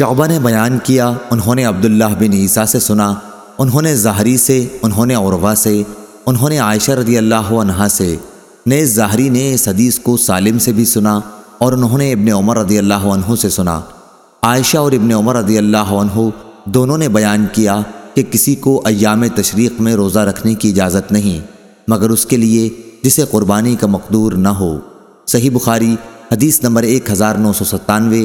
شعبہ نے بیان کیا، انہوں نے عبداللہ بن عیسیٰ سے سنا، انہوں نے ظاہری سے، انہوں نے عروہ سے، انہوں نے عائشہ رضی اللہ عنہا سے۔ نیز ظاہری نے اس حدیث کو سالم سے بھی سنا اور انہوں نے ابن عمر رضی اللہ عنہ سے سنا۔ عائشہ اور ابن عمر رضی اللہ عنہ دونوں نے بیان کیا کہ کسی کو ایام تشریق میں روزہ رکھنے کی اجازت نہیں، مگر اس کے لیے جسے قربانی کا مقدور نہ ہو۔ صحیح بخاری، حدیث نمبر ایک ہزار نو سو ستانوے